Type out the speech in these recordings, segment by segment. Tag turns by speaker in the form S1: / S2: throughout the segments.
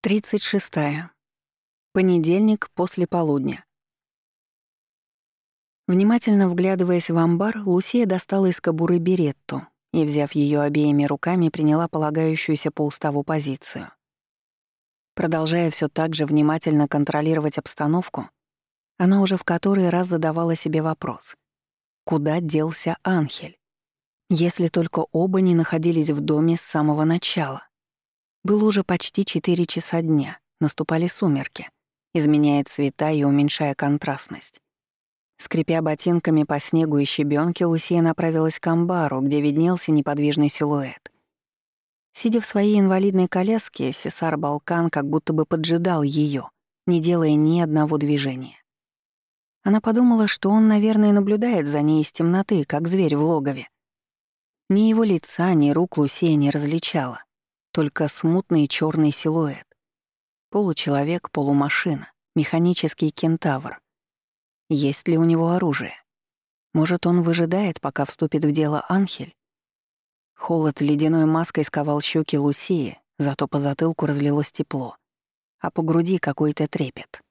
S1: 36. -я. Понедельник после полудня. Внимательно вглядываясь в амбар, Лусия достала из кобуры беретту и, взяв ее обеими руками, приняла полагающуюся по уставу позицию. Продолжая все так же внимательно контролировать обстановку, она уже в который раз задавала себе вопрос. Куда делся Анхель? Если только оба не находились в доме с самого начала. Было уже почти 4 часа дня, наступали сумерки, изменяя цвета и уменьшая контрастность. Скрипя ботинками по снегу и щебенке, Лусия направилась к амбару, где виднелся неподвижный силуэт. Сидя в своей инвалидной коляске, Сесар Балкан как будто бы поджидал ее, не делая ни одного движения. Она подумала, что он, наверное, наблюдает за ней из темноты, как зверь в логове. Ни его лица, ни рук Лусия не различала только смутный черный силуэт. Получеловек, полумашина, механический кентавр. Есть ли у него оружие? Может, он выжидает, пока вступит в дело Анхель? Холод ледяной маской сковал щеки Лусии, зато по затылку разлилось тепло, а по груди какой-то трепет.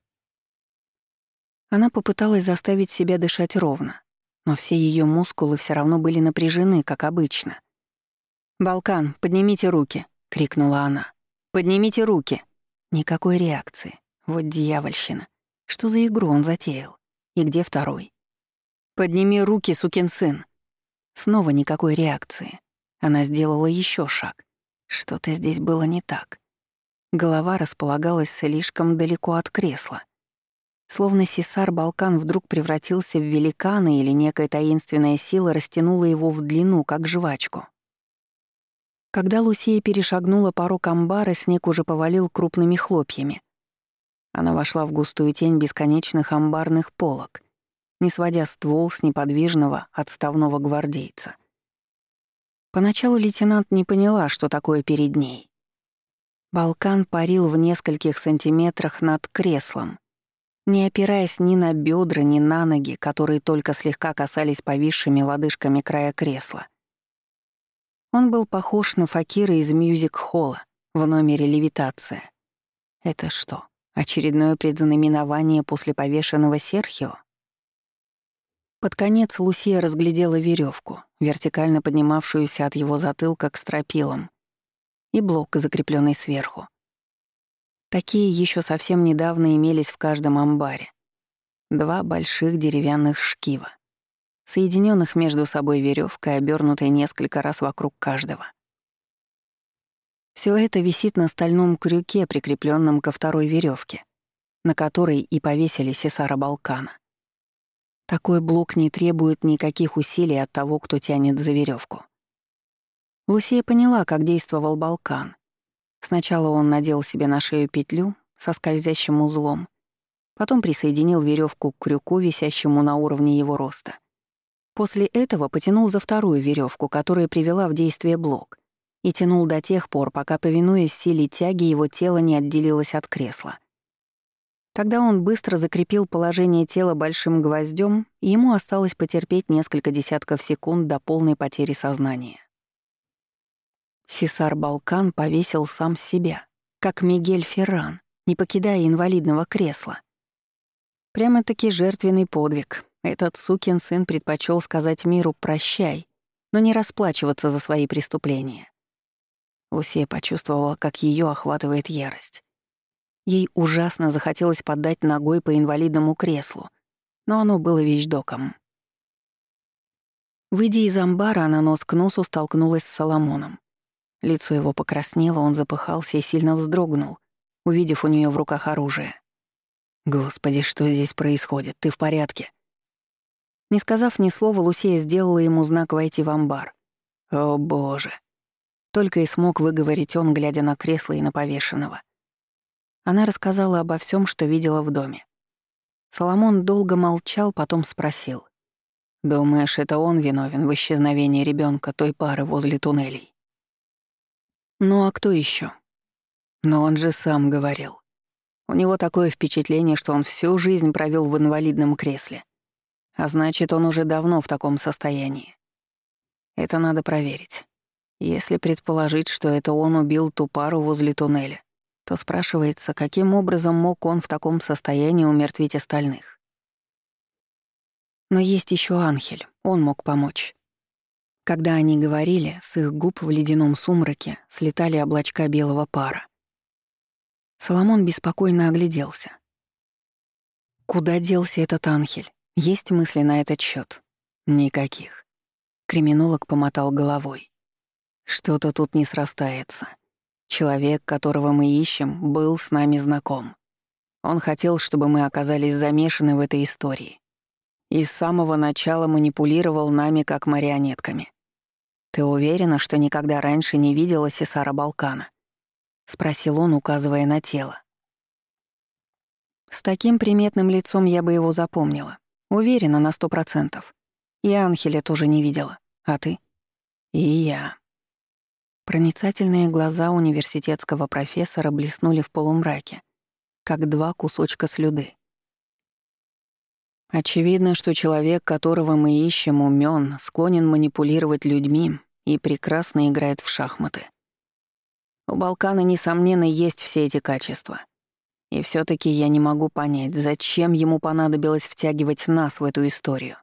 S1: Она попыталась заставить себя дышать ровно, но все ее мускулы все равно были напряжены, как обычно. «Балкан, поднимите руки», — крикнула она. «Поднимите руки!» Никакой реакции. Вот дьявольщина. Что за игру он затеял? И где второй? «Подними руки, сукин сын!» Снова никакой реакции. Она сделала еще шаг. Что-то здесь было не так. Голова располагалась слишком далеко от кресла. Словно Сесар-Балкан вдруг превратился в великана или некая таинственная сила растянула его в длину, как жвачку. Когда Лусия перешагнула порог амбара, снег уже повалил крупными хлопьями. Она вошла в густую тень бесконечных амбарных полок, не сводя ствол с неподвижного отставного гвардейца. Поначалу лейтенант не поняла, что такое перед ней. Балкан парил в нескольких сантиметрах над креслом, не опираясь ни на бедра, ни на ноги, которые только слегка касались повисшими лодыжками края кресла. Он был похож на факира из мюзик-холла в номере «Левитация». Это что, очередное предзнаменование после повешенного Серхио? Под конец Лусия разглядела веревку, вертикально поднимавшуюся от его затылка к стропилам, и блок, закрепленный сверху. Такие еще совсем недавно имелись в каждом амбаре. Два больших деревянных шкива соединенных между собой веревкой, обернутой несколько раз вокруг каждого. Все это висит на стальном крюке, прикрепленном ко второй веревке, на которой и повесили Сесара Балкана. Такой блок не требует никаких усилий от того, кто тянет за веревку. Лусия поняла, как действовал Балкан. Сначала он надел себе на шею петлю со скользящим узлом, потом присоединил веревку к крюку, висящему на уровне его роста — После этого потянул за вторую веревку, которая привела в действие блок, и тянул до тех пор, пока, повинуясь силе тяги, его тело не отделилось от кресла. Тогда он быстро закрепил положение тела большим гвоздем, и ему осталось потерпеть несколько десятков секунд до полной потери сознания. Сесар Балкан повесил сам себя, как Мигель Ферран, не покидая инвалидного кресла. Прямо-таки жертвенный подвиг, этот сукин сын предпочел сказать миру «прощай», но не расплачиваться за свои преступления. Лусия почувствовала, как ее охватывает ярость. Ей ужасно захотелось подать ногой по инвалидному креслу, но оно было вещдоком. Выйдя из амбара, она нос к носу столкнулась с Соломоном. Лицо его покраснело, он запыхался и сильно вздрогнул, увидев у нее в руках оружие. «Господи, что здесь происходит? Ты в порядке?» Не сказав ни слова, Лусия сделала ему знак войти в амбар. «О, боже!» Только и смог выговорить он, глядя на кресло и на повешенного. Она рассказала обо всем, что видела в доме. Соломон долго молчал, потом спросил. «Думаешь, это он виновен в исчезновении ребенка той пары возле туннелей?» «Ну а кто еще? Но он же сам говорил. У него такое впечатление, что он всю жизнь провел в инвалидном кресле. А значит, он уже давно в таком состоянии. Это надо проверить. Если предположить, что это он убил ту пару возле туннеля, то спрашивается, каким образом мог он в таком состоянии умертвить остальных. Но есть еще Анхель, он мог помочь. Когда они говорили, с их губ в ледяном сумраке слетали облачка белого пара. Соломон беспокойно огляделся. Куда делся этот Анхель? Есть мысли на этот счет? Никаких. Криминолог помотал головой. Что-то тут не срастается. Человек, которого мы ищем, был с нами знаком. Он хотел, чтобы мы оказались замешаны в этой истории. И с самого начала манипулировал нами как марионетками. «Ты уверена, что никогда раньше не видела Сесара Балкана?» — спросил он, указывая на тело. «С таким приметным лицом я бы его запомнила. Уверена на сто процентов. И Анхеля тоже не видела. А ты?» «И я», Проницательные глаза университетского профессора блеснули в полумраке, как два кусочка слюды. Очевидно, что человек, которого мы ищем, умен, склонен манипулировать людьми и прекрасно играет в шахматы. У Балкана, несомненно, есть все эти качества. И все таки я не могу понять, зачем ему понадобилось втягивать нас в эту историю.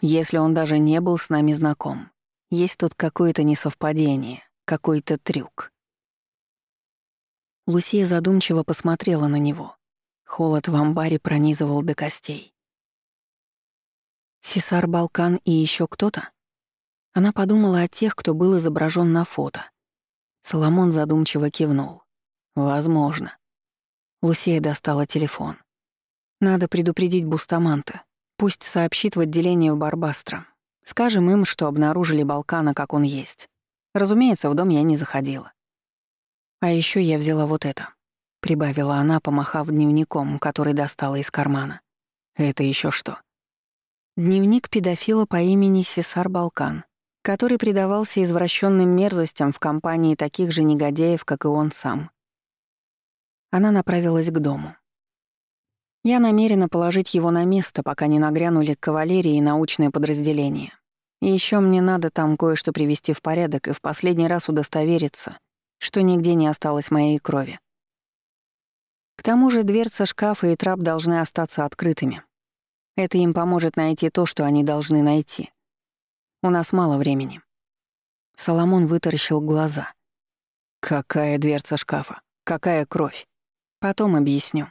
S1: Если он даже не был с нами знаком. Есть тут какое-то несовпадение какой-то трюк. Лусия задумчиво посмотрела на него. Холод в амбаре пронизывал до костей. Сесар Балкан и еще кто-то? Она подумала о тех, кто был изображен на фото. Соломон задумчиво кивнул. «Возможно». Лусия достала телефон. «Надо предупредить Бустаманта. Пусть сообщит в отделение в Барбастро. Скажем им, что обнаружили Балкана, как он есть. Разумеется, в дом я не заходила. А еще я взяла вот это. Прибавила она, помахав дневником, который достала из кармана. Это еще что? Дневник педофила по имени Сесар Балкан, который предавался извращенным мерзостям в компании таких же негодяев, как и он сам. Она направилась к дому. Я намерена положить его на место, пока не нагрянули кавалерии и научные подразделения. И еще мне надо там кое-что привести в порядок и в последний раз удостовериться, что нигде не осталось моей крови. К тому же дверца шкафа и трап должны остаться открытыми. Это им поможет найти то, что они должны найти. У нас мало времени. Соломон вытаращил глаза. «Какая дверца шкафа? Какая кровь? Потом объясню».